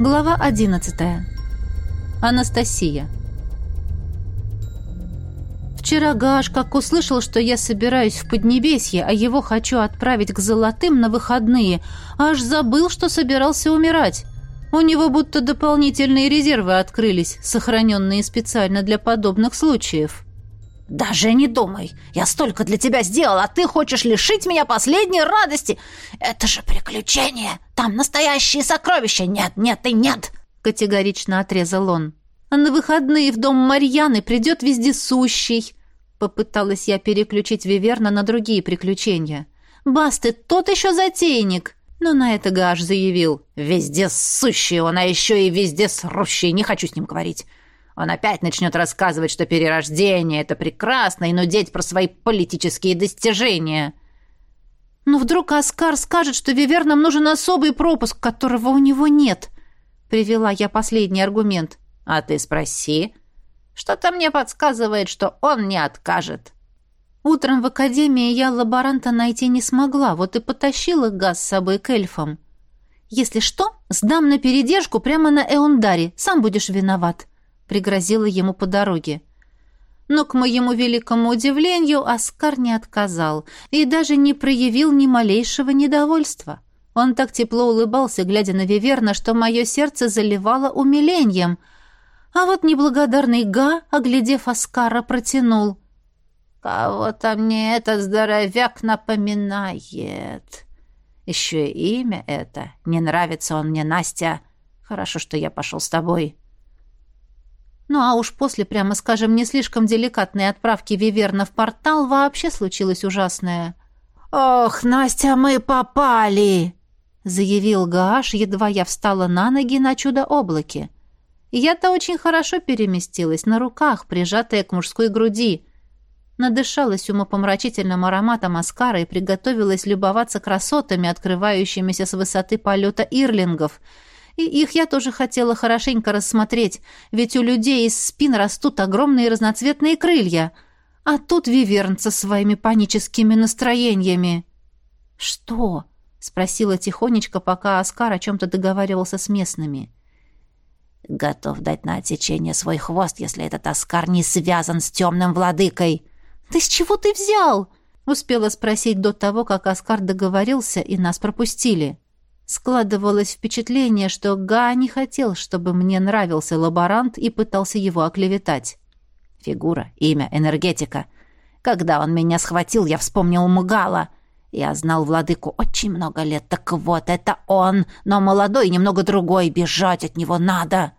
Глава 11. Анастасия. Вчера Гаш как услышал, что я собираюсь в Поднебесье, а его хочу отправить к Золотым на выходные, аж забыл, что собирался умирать. У него будто дополнительные резервы открылись, сохраненные специально для подобных случаев. «Даже не думай! Я столько для тебя сделал, а ты хочешь лишить меня последней радости! Это же приключение! Там настоящие сокровища! Нет, нет и нет!» Категорично отрезал он. «А на выходные в дом Марьяны придет вездесущий!» Попыталась я переключить Виверна на другие приключения. «Бас, ты тот еще затейник!» Но на это Гаш заявил. «Вездесущий он, а еще и вездесрущий! Не хочу с ним говорить!» Он опять начнет рассказывать, что перерождение — это прекрасно, и нудеть про свои политические достижения. Но вдруг Оскар скажет, что Вивернам нужен особый пропуск, которого у него нет. Привела я последний аргумент. А ты спроси. Что-то мне подсказывает, что он не откажет. Утром в академии я лаборанта найти не смогла, вот и потащила газ с собой к эльфам. Если что, сдам на передержку прямо на Эондаре, сам будешь виноват пригрозила ему по дороге. Но, к моему великому удивлению, Оскар не отказал и даже не проявил ни малейшего недовольства. Он так тепло улыбался, глядя на Виверна, что мое сердце заливало умилением. А вот неблагодарный Га, оглядев Оскара, протянул. «Кого-то мне этот здоровяк напоминает. Еще и имя это. Не нравится он мне, Настя. Хорошо, что я пошел с тобой». Ну а уж после, прямо скажем, не слишком деликатной отправки Виверна в портал вообще случилось ужасное. «Ох, Настя, мы попали!» — заявил Гааш, едва я встала на ноги на чудо-облаке. Я-то очень хорошо переместилась, на руках, прижатая к мужской груди. Надышалась умопомрачительным ароматом аскара и приготовилась любоваться красотами, открывающимися с высоты полета ирлингов — и их я тоже хотела хорошенько рассмотреть, ведь у людей из спин растут огромные разноцветные крылья. А тут Виверн со своими паническими настроениями. «Что?» — спросила тихонечко, пока Оскар о чем-то договаривался с местными. «Готов дать на отсечение свой хвост, если этот Оскар не связан с темным владыкой». «Да с чего ты взял?» — успела спросить до того, как Оскар договорился, и нас пропустили. Складывалось впечатление, что Га не хотел, чтобы мне нравился лаборант и пытался его оклеветать. Фигура, имя, энергетика. Когда он меня схватил, я вспомнил Мгала. Я знал владыку очень много лет. Так вот, это он, но молодой, немного другой. Бежать от него надо.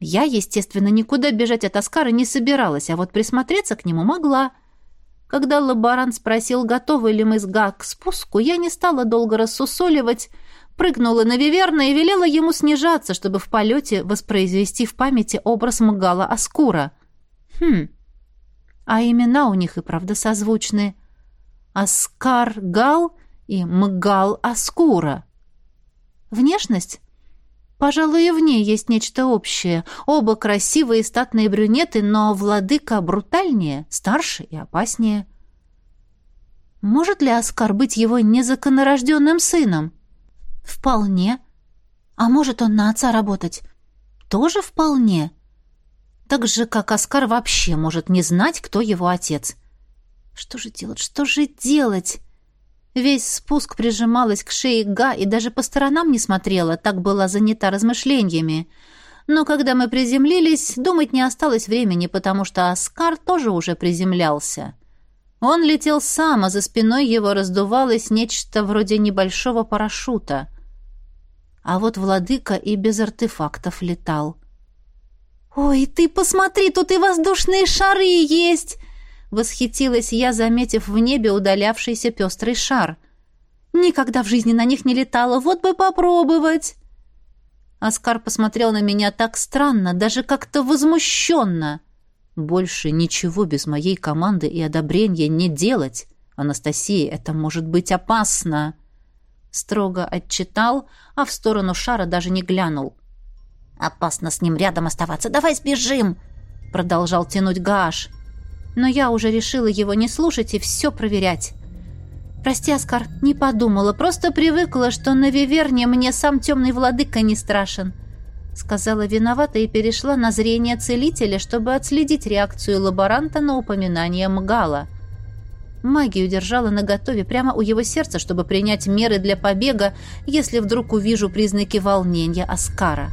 Я, естественно, никуда бежать от Аскара не собиралась, а вот присмотреться к нему могла — когда лаборант спросил, готовы ли мы с Га к спуску, я не стала долго рассусоливать, прыгнула на Виверна и велела ему снижаться, чтобы в полете воспроизвести в памяти образ Мгала Аскура. Хм, а имена у них и правда созвучны. Аскар Гал и Мгал Аскура. Внешность? Пожалуй, и в ней есть нечто общее. Оба красивые статные брюнеты, но владыка брутальнее, старше и опаснее. Может ли Оскар быть его незаконнорожденным сыном? Вполне. А может он на отца работать? Тоже вполне. Так же, как Оскар вообще может не знать, кто его отец. Что же делать, что же делать? Весь спуск прижималась к шее Га и даже по сторонам не смотрела, так была занята размышлениями. Но когда мы приземлились, думать не осталось времени, потому что Оскар тоже уже приземлялся. Он летел сам, а за спиной его раздувалось нечто вроде небольшого парашюта. А вот владыка и без артефактов летал. «Ой, ты посмотри, тут и воздушные шары есть!» Восхитилась я, заметив в небе удалявшийся пестрый шар. Никогда в жизни на них не летала, вот бы попробовать. Оскар посмотрел на меня так странно, даже как-то возмущенно. Больше ничего без моей команды и одобрения не делать. Анастасия, это может быть опасно. Строго отчитал, а в сторону шара даже не глянул. «Опасно с ним рядом оставаться. Давай сбежим!» Продолжал тянуть Гаш но я уже решила его не слушать и все проверять. «Прости, Оскар, не подумала, просто привыкла, что на Виверне мне сам темный владыка не страшен», сказала виновата и перешла на зрение целителя, чтобы отследить реакцию лаборанта на упоминание Мгала. Магию держала наготове прямо у его сердца, чтобы принять меры для побега, если вдруг увижу признаки волнения Оскара.